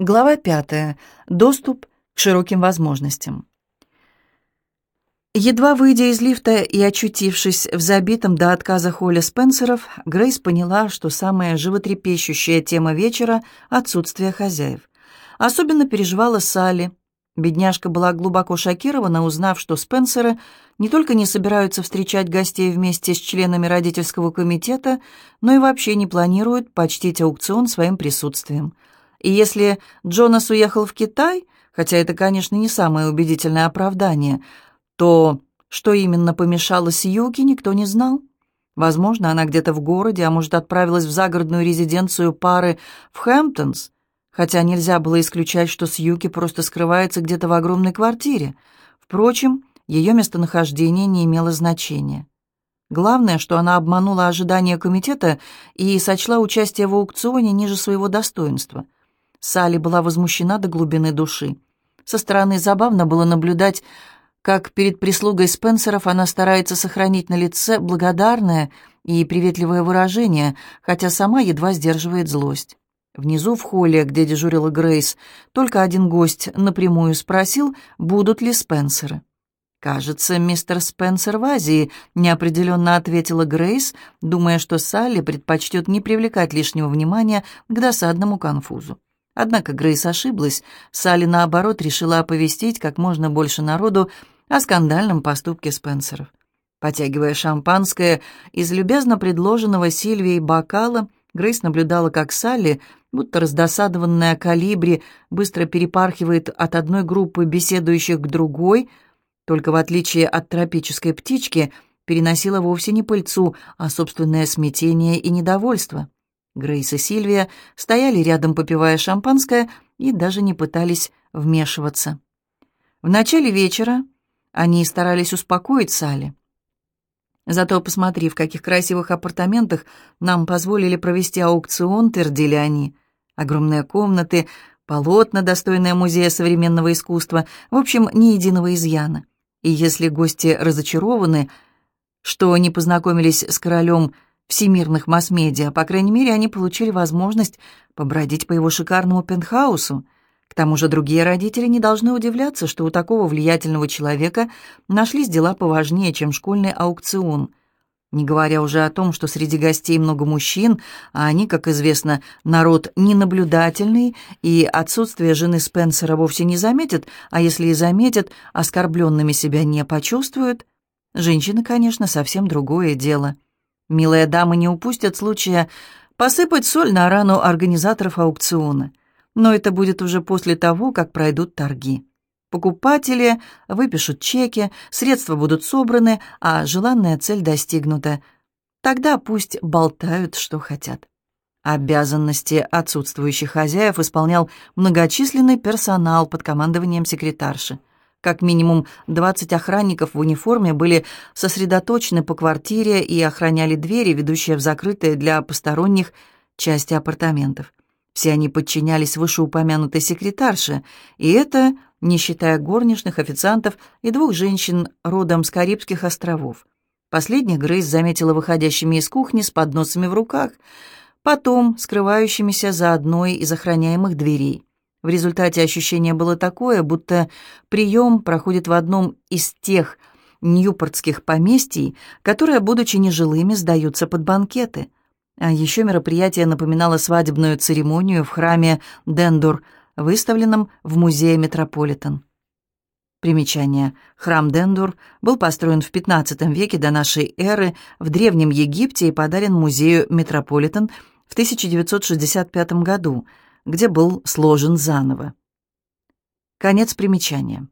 Глава пятая. Доступ к широким возможностям. Едва выйдя из лифта и очутившись в забитом до отказа холле Спенсеров, Грейс поняла, что самая животрепещущая тема вечера — отсутствие хозяев. Особенно переживала Салли. Бедняжка была глубоко шокирована, узнав, что Спенсеры не только не собираются встречать гостей вместе с членами родительского комитета, но и вообще не планируют почтить аукцион своим присутствием — и если Джонас уехал в Китай, хотя это, конечно, не самое убедительное оправдание, то что именно помешало Сьюки, никто не знал. Возможно, она где-то в городе, а может, отправилась в загородную резиденцию пары в Хэмптонс, хотя нельзя было исключать, что Сьюки просто скрывается где-то в огромной квартире. Впрочем, ее местонахождение не имело значения. Главное, что она обманула ожидания комитета и сочла участие в аукционе ниже своего достоинства — Салли была возмущена до глубины души. Со стороны забавно было наблюдать, как перед прислугой Спенсеров она старается сохранить на лице благодарное и приветливое выражение, хотя сама едва сдерживает злость. Внизу в холле, где дежурила Грейс, только один гость напрямую спросил, будут ли Спенсеры. «Кажется, мистер Спенсер в Азии», — неопределенно ответила Грейс, думая, что Салли предпочтет не привлекать лишнего внимания к досадному конфузу. Однако Грейс ошиблась. Салли, наоборот, решила оповестить как можно больше народу о скандальном поступке Спенсеров. Потягивая шампанское из любезно предложенного Сильвией бокала, Грейс наблюдала, как Салли, будто раздосадованная калибри, быстро перепархивает от одной группы беседующих к другой, только в отличие от тропической птички, переносила вовсе не пыльцу, а собственное смятение и недовольство. Грейс и Сильвия стояли рядом, попивая шампанское, и даже не пытались вмешиваться. В начале вечера они старались успокоить Салли. Зато, посмотри, в каких красивых апартаментах нам позволили провести аукцион, твердили они. Огромные комнаты, полотна, достойные музея современного искусства, в общем, ни единого изъяна. И если гости разочарованы, что не познакомились с королем всемирных масс-медиа. По крайней мере, они получили возможность побродить по его шикарному пентхаусу. К тому же другие родители не должны удивляться, что у такого влиятельного человека нашлись дела поважнее, чем школьный аукцион. Не говоря уже о том, что среди гостей много мужчин, а они, как известно, народ ненаблюдательный, и отсутствие жены Спенсера вовсе не заметят, а если и заметят, оскорбленными себя не почувствуют. Женщины, конечно, совсем другое дело. Милые дамы не упустят случая посыпать соль на рану организаторов аукциона. Но это будет уже после того, как пройдут торги. Покупатели выпишут чеки, средства будут собраны, а желанная цель достигнута. Тогда пусть болтают, что хотят. Обязанности отсутствующих хозяев исполнял многочисленный персонал под командованием секретарши. Как минимум 20 охранников в униформе были сосредоточены по квартире и охраняли двери, ведущие в закрытые для посторонних части апартаментов. Все они подчинялись вышеупомянутой секретарше, и это не считая горничных, официантов и двух женщин родом с Карибских островов. Последних Грейс заметила выходящими из кухни с подносами в руках, потом скрывающимися за одной из охраняемых дверей. В результате ощущение было такое, будто прием проходит в одном из тех ньюпортских поместий, которые, будучи нежилыми, сдаются под банкеты. А еще мероприятие напоминало свадебную церемонию в храме Дендур, выставленном в музее Метрополитен. Примечание. Храм Дендур был построен в XV веке до нашей эры в Древнем Египте и подарен музею Метрополитен в 1965 году – где был сложен заново. Конец примечания.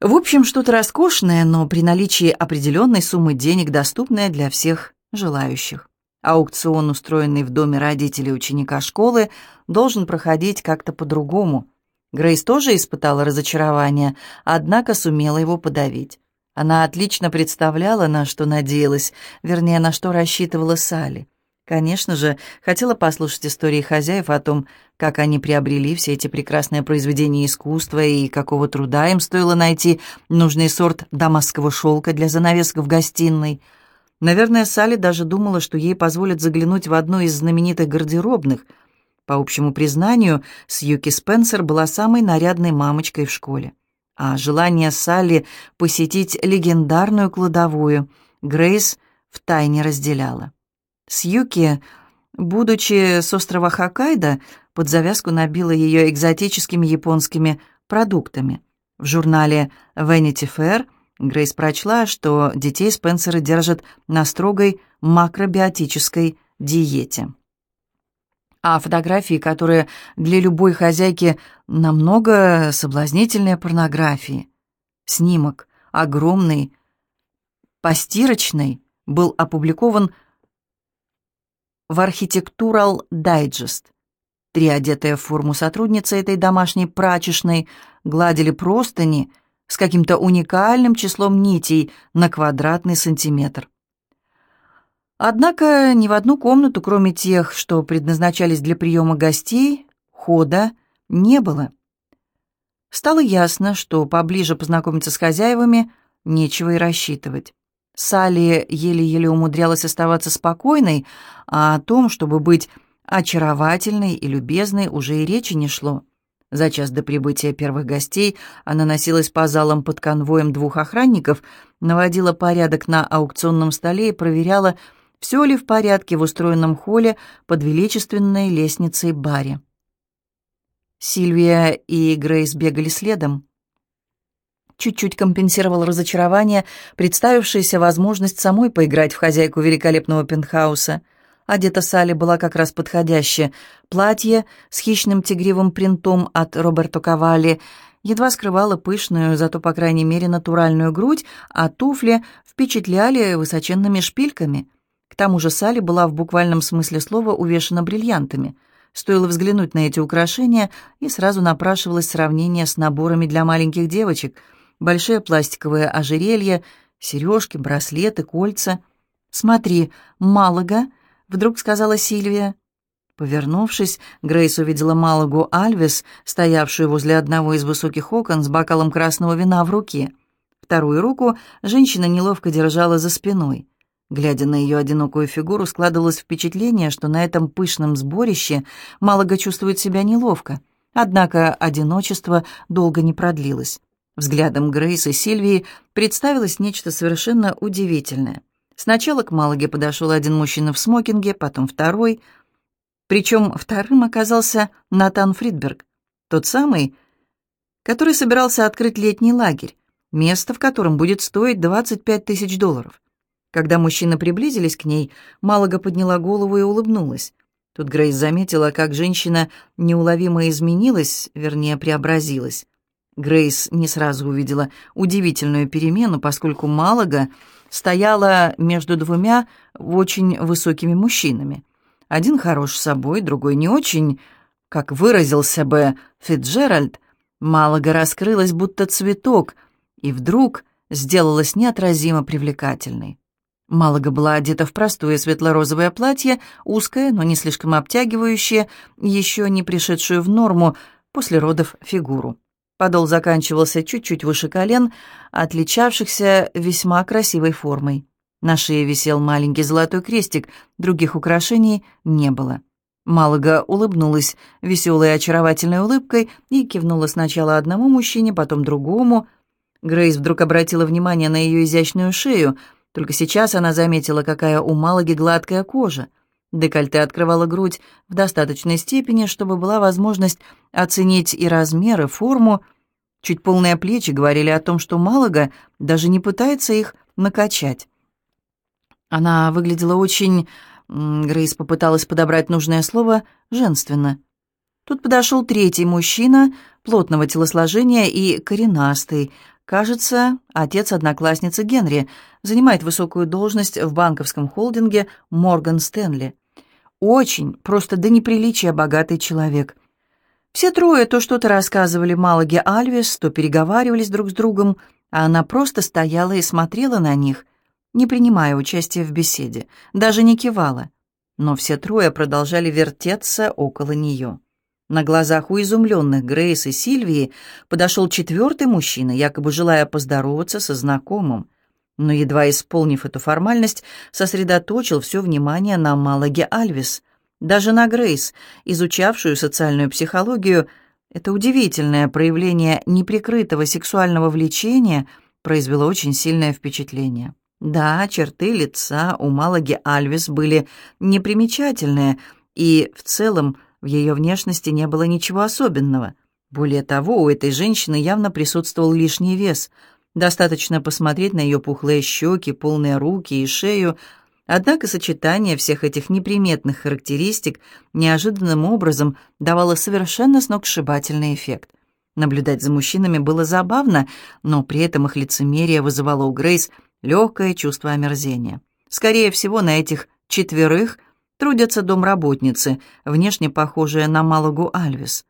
В общем, что-то роскошное, но при наличии определенной суммы денег, доступное для всех желающих. Аукцион, устроенный в доме родителей ученика школы, должен проходить как-то по-другому. Грейс тоже испытала разочарование, однако сумела его подавить. Она отлично представляла, на что надеялась, вернее, на что рассчитывала Салли. Конечно же, хотела послушать истории хозяев о том, как они приобрели все эти прекрасные произведения искусства и какого труда им стоило найти нужный сорт дамасского шелка для занавесок в гостиной. Наверное, Салли даже думала, что ей позволят заглянуть в одну из знаменитых гардеробных. По общему признанию, Сьюки Спенсер была самой нарядной мамочкой в школе. А желание Салли посетить легендарную кладовую Грейс втайне разделяла. Сьюки, будучи с острова Хоккайдо, под завязку набила ее экзотическими японскими продуктами. В журнале Vanity Fair Грейс прочла, что детей Спенсеры держат на строгой макробиотической диете. А фотографии, которые для любой хозяйки намного соблазнительнее порнографии. Снимок, огромный, постирочный, был опубликован в Architectural Digest. Три одетые в форму сотрудницы этой домашней прачечной гладили простыни с каким-то уникальным числом нитей на квадратный сантиметр. Однако ни в одну комнату, кроме тех, что предназначались для приема гостей, хода не было. Стало ясно, что поближе познакомиться с хозяевами нечего и рассчитывать. Салли еле-еле умудрялась оставаться спокойной, а о том, чтобы быть очаровательной и любезной, уже и речи не шло. За час до прибытия первых гостей она носилась по залам под конвоем двух охранников, наводила порядок на аукционном столе и проверяла, все ли в порядке в устроенном холле под величественной лестницей баре. Сильвия и Грейс бегали следом. Чуть-чуть компенсировал разочарование, представившаяся возможность самой поиграть в хозяйку великолепного пентхауса. Одета Салли была как раз подходящее. Платье с хищным тигривым принтом от Роберто Кавалли едва скрывало пышную, зато, по крайней мере, натуральную грудь, а туфли впечатляли высоченными шпильками — к тому же Салли была в буквальном смысле слова увешана бриллиантами. Стоило взглянуть на эти украшения, и сразу напрашивалось сравнение с наборами для маленьких девочек. Большие пластиковые ожерелья, сережки, браслеты, кольца. «Смотри, Малага», — вдруг сказала Сильвия. Повернувшись, Грейс увидела Малагу Альвес, стоявшую возле одного из высоких окон с бокалом красного вина в руке. Вторую руку женщина неловко держала за спиной. Глядя на ее одинокую фигуру, складывалось впечатление, что на этом пышном сборище Малага чувствует себя неловко. Однако одиночество долго не продлилось. Взглядом Грейс и Сильвии представилось нечто совершенно удивительное. Сначала к Малаге подошел один мужчина в смокинге, потом второй. Причем вторым оказался Натан Фридберг, тот самый, который собирался открыть летний лагерь, место в котором будет стоить 25 тысяч долларов. Когда мужчины приблизились к ней, Малага подняла голову и улыбнулась. Тут Грейс заметила, как женщина неуловимо изменилась, вернее, преобразилась. Грейс не сразу увидела удивительную перемену, поскольку Малага стояла между двумя очень высокими мужчинами. Один хорош собой, другой не очень, как выразился бы Фитджеральд. Малага раскрылась, будто цветок, и вдруг сделалась неотразимо привлекательной. Малага была одета в простое светло-розовое платье, узкое, но не слишком обтягивающее, еще не пришедшую в норму после родов фигуру. Подол заканчивался чуть-чуть выше колен, отличавшихся весьма красивой формой. На шее висел маленький золотой крестик, других украшений не было. Малага улыбнулась веселой и очаровательной улыбкой и кивнула сначала одному мужчине, потом другому. Грейс вдруг обратила внимание на ее изящную шею — только сейчас она заметила, какая у Малаги гладкая кожа. Декольте открывала грудь в достаточной степени, чтобы была возможность оценить и размеры, форму. Чуть полные плечи говорили о том, что Малага даже не пытается их накачать. Она выглядела очень... Грейс попыталась подобрать нужное слово «женственно». Тут подошел третий мужчина, плотного телосложения и коренастый, Кажется, отец одноклассницы Генри занимает высокую должность в банковском холдинге Морган Стэнли. Очень, просто до неприличия богатый человек. Все трое то что-то рассказывали Малаге Альвес, то переговаривались друг с другом, а она просто стояла и смотрела на них, не принимая участия в беседе, даже не кивала. Но все трое продолжали вертеться около нее. На глазах у изумленных Грейс и Сильвии подошел четвертый мужчина, якобы желая поздороваться со знакомым. Но, едва исполнив эту формальность, сосредоточил все внимание на Малаге Альвис. Даже на Грейс, изучавшую социальную психологию, это удивительное проявление неприкрытого сексуального влечения произвело очень сильное впечатление. Да, черты лица у Малаги Альвис были непримечательные, и в целом в ее внешности не было ничего особенного. Более того, у этой женщины явно присутствовал лишний вес. Достаточно посмотреть на ее пухлые щеки, полные руки и шею. Однако сочетание всех этих неприметных характеристик неожиданным образом давало совершенно сногсшибательный эффект. Наблюдать за мужчинами было забавно, но при этом их лицемерие вызывало у Грейс легкое чувство омерзения. Скорее всего, на этих четверых трудятся домработницы, внешне похожие на Малагу Альвис.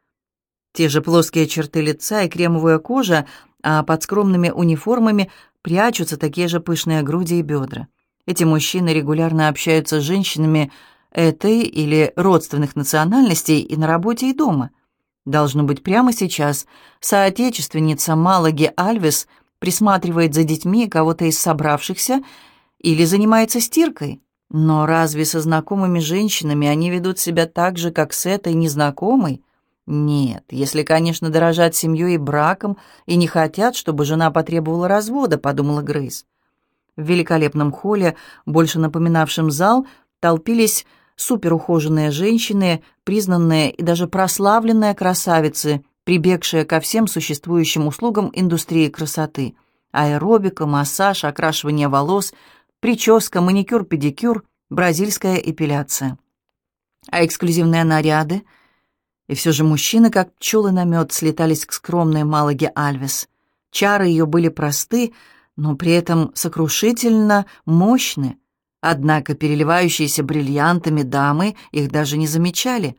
Те же плоские черты лица и кремовая кожа, а под скромными униформами прячутся такие же пышные груди и бедра. Эти мужчины регулярно общаются с женщинами этой или родственных национальностей и на работе, и дома. Должно быть, прямо сейчас соотечественница Малаги Альвис присматривает за детьми кого-то из собравшихся или занимается стиркой. Но разве со знакомыми женщинами они ведут себя так же, как с этой незнакомой? Нет, если, конечно, дорожат семьей и браком и не хотят, чтобы жена потребовала развода, подумала Грейс. В великолепном холле, больше напоминавшем зал, толпились суперухоженные женщины, признанные и даже прославленные красавицы, прибегшие ко всем существующим услугам индустрии красоты. Аэробика, массаж, окрашивание волос, прическа, маникюр-педикюр, бразильская эпиляция. А эксклюзивные наряды — и все же мужчины, как пчелы на мед, слетались к скромной Малаге Альвес. Чары ее были просты, но при этом сокрушительно мощны. Однако переливающиеся бриллиантами дамы их даже не замечали.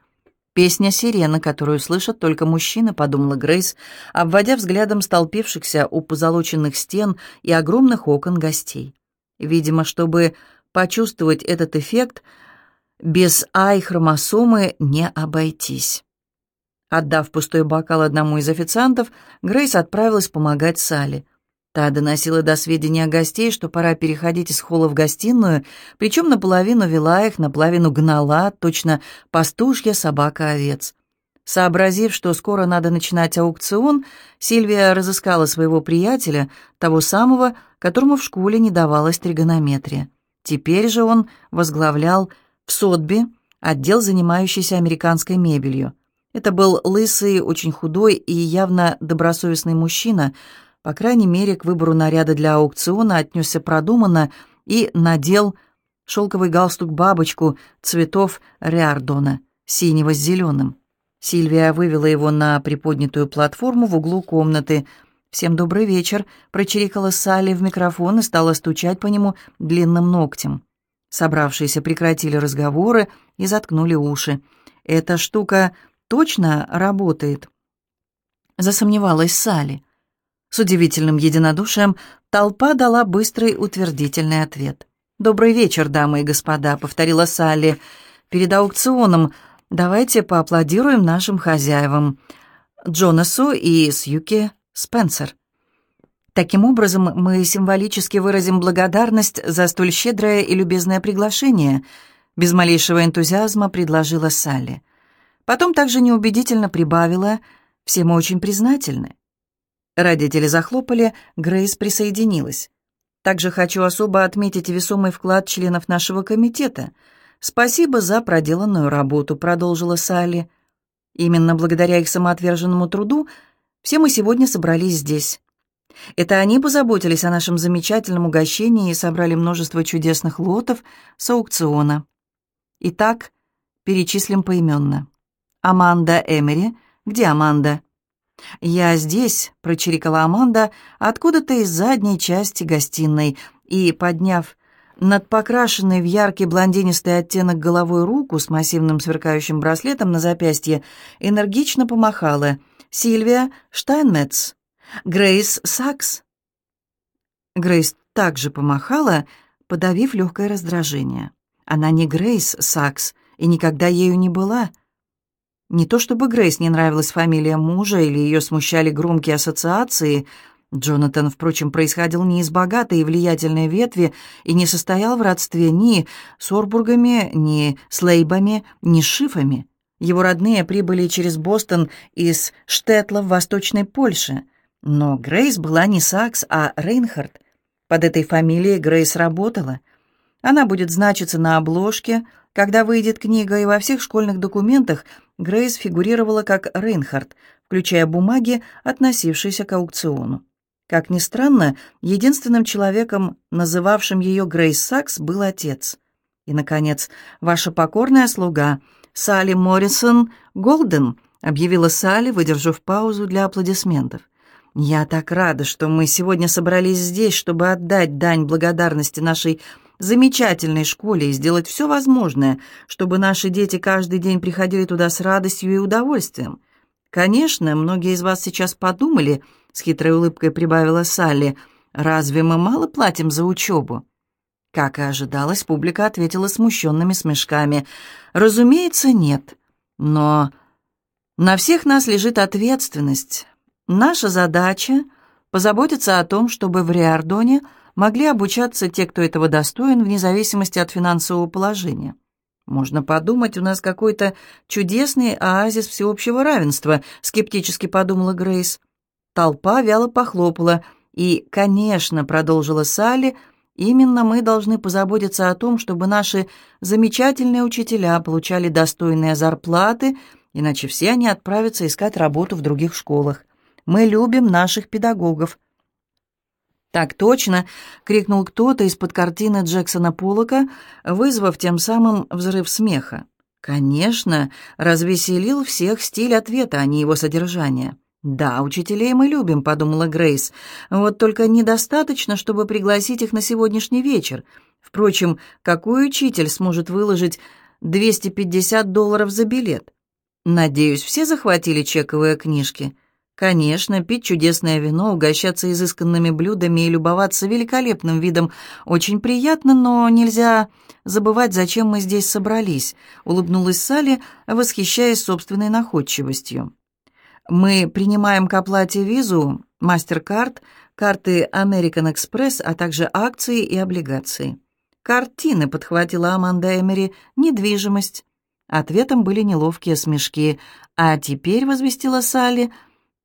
«Песня сирена, которую слышат только мужчины», — подумала Грейс, обводя взглядом столпившихся у позолоченных стен и огромных окон гостей. Видимо, чтобы почувствовать этот эффект, без ай-хромосомы не обойтись. Отдав пустой бокал одному из официантов, Грейс отправилась помогать Салли. Та доносила до сведения гостей, что пора переходить из холла в гостиную, причем наполовину вела их, наполовину гнала, точно пастушья собака-овец. Сообразив, что скоро надо начинать аукцион, Сильвия разыскала своего приятеля, того самого, которому в школе не давалась тригонометрия. Теперь же он возглавлял в Сотби отдел, занимающийся американской мебелью. Это был лысый, очень худой и явно добросовестный мужчина. По крайней мере, к выбору наряда для аукциона отнесся продуманно и надел шелковый галстук-бабочку цветов Риардона, синего с зеленым. Сильвия вывела его на приподнятую платформу в углу комнаты. «Всем добрый вечер», — прочирикала Салли в микрофон и стала стучать по нему длинным ногтем. Собравшиеся прекратили разговоры и заткнули уши. Эта штука точно работает?» Засомневалась Салли. С удивительным единодушием толпа дала быстрый утвердительный ответ. «Добрый вечер, дамы и господа», — повторила Салли. «Перед аукционом давайте поаплодируем нашим хозяевам, Джонасу и Сьюки Спенсер. Таким образом, мы символически выразим благодарность за столь щедрое и любезное приглашение», — без малейшего энтузиазма предложила Салли. Потом также неубедительно прибавила «Все мы очень признательны». Родители захлопали, Грейс присоединилась. Также хочу особо отметить весомый вклад членов нашего комитета. Спасибо за проделанную работу, продолжила Салли. Именно благодаря их самоотверженному труду все мы сегодня собрались здесь. Это они позаботились о нашем замечательном угощении и собрали множество чудесных лотов с аукциона. Итак, перечислим поименно. «Аманда Эмери? Где Аманда?» «Я здесь», — прочирикала Аманда, откуда-то из задней части гостиной, и, подняв над покрашенной в яркий блондинистый оттенок головой руку с массивным сверкающим браслетом на запястье, энергично помахала. «Сильвия Штайнметц? Грейс Сакс?» Грейс также помахала, подавив легкое раздражение. Она не Грейс Сакс и никогда ею не была — не то чтобы Грейс не нравилась фамилия мужа или ее смущали громкие ассоциации, Джонатан, впрочем, происходил не из богатой и влиятельной ветви и не состоял в родстве ни с Орбургами, ни с Лейбами, ни с Шифами. Его родные прибыли через Бостон из Штетла в Восточной Польше. Но Грейс была не Сакс, а Рейнхард. Под этой фамилией Грейс работала. Она будет значиться на обложке, когда выйдет книга, и во всех школьных документах Грейс фигурировала как Рейнхард, включая бумаги, относившиеся к аукциону. Как ни странно, единственным человеком, называвшим ее Грейс Сакс, был отец. И, наконец, ваша покорная слуга, Салли Моррисон Голден, объявила Салли, выдержав паузу для аплодисментов. «Я так рада, что мы сегодня собрались здесь, чтобы отдать дань благодарности нашей замечательной школе и сделать все возможное, чтобы наши дети каждый день приходили туда с радостью и удовольствием. Конечно, многие из вас сейчас подумали, — с хитрой улыбкой прибавила Салли. «Разве мы мало платим за учебу?» Как и ожидалось, публика ответила смущенными смешками. «Разумеется, нет. Но на всех нас лежит ответственность. Наша задача — позаботиться о том, чтобы в Риардоне могли обучаться те, кто этого достоин, вне зависимости от финансового положения. Можно подумать, у нас какой-то чудесный оазис всеобщего равенства», — скептически подумала Грейс. Толпа вяло похлопала. «И, конечно», — продолжила Салли, — «именно мы должны позаботиться о том, чтобы наши замечательные учителя получали достойные зарплаты, иначе все они отправятся искать работу в других школах. Мы любим наших педагогов». «Так точно!» — крикнул кто-то из-под картины Джексона Поллока, вызвав тем самым взрыв смеха. «Конечно!» — развеселил всех стиль ответа, а не его содержание. «Да, учителей мы любим», — подумала Грейс. «Вот только недостаточно, чтобы пригласить их на сегодняшний вечер. Впрочем, какой учитель сможет выложить 250 долларов за билет? Надеюсь, все захватили чековые книжки?» Конечно, пить чудесное вино, угощаться изысканными блюдами и любоваться великолепным видом очень приятно, но нельзя забывать, зачем мы здесь собрались, улыбнулась Салли, восхищаясь собственной находчивостью. Мы принимаем к оплате визу, MasterCard, карты American Express, а также акции и облигации. Картины, подхватила Аманда Эмери, недвижимость. Ответом были неловкие смешки. А теперь, возвестила Салли,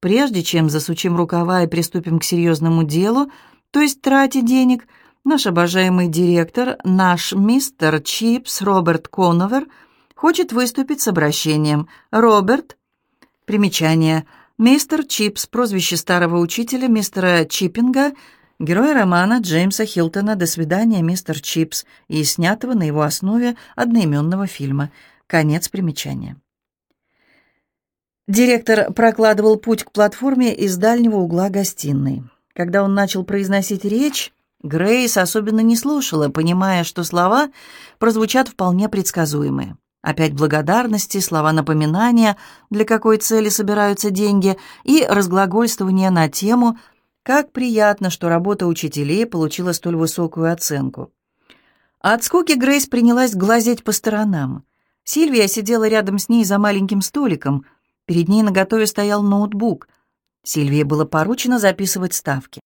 прежде чем засучим рукава и приступим к серьезному делу, то есть трате денег, наш обожаемый директор, наш мистер Чипс Роберт Коновер, хочет выступить с обращением. Роберт, Примечание. Мистер Чипс, прозвище старого учителя мистера Чиппинга, герой романа Джеймса Хилтона «До свидания, мистер Чипс» и снятого на его основе одноименного фильма. Конец примечания. Директор прокладывал путь к платформе из дальнего угла гостиной. Когда он начал произносить речь, Грейс особенно не слушала, понимая, что слова прозвучат вполне предсказуемые. Опять благодарности, слова напоминания, для какой цели собираются деньги, и разглагольствование на тему «Как приятно, что работа учителей получила столь высокую оценку». От скуки Грейс принялась глазеть по сторонам. Сильвия сидела рядом с ней за маленьким столиком. Перед ней наготове стоял ноутбук. Сильвии было поручено записывать ставки.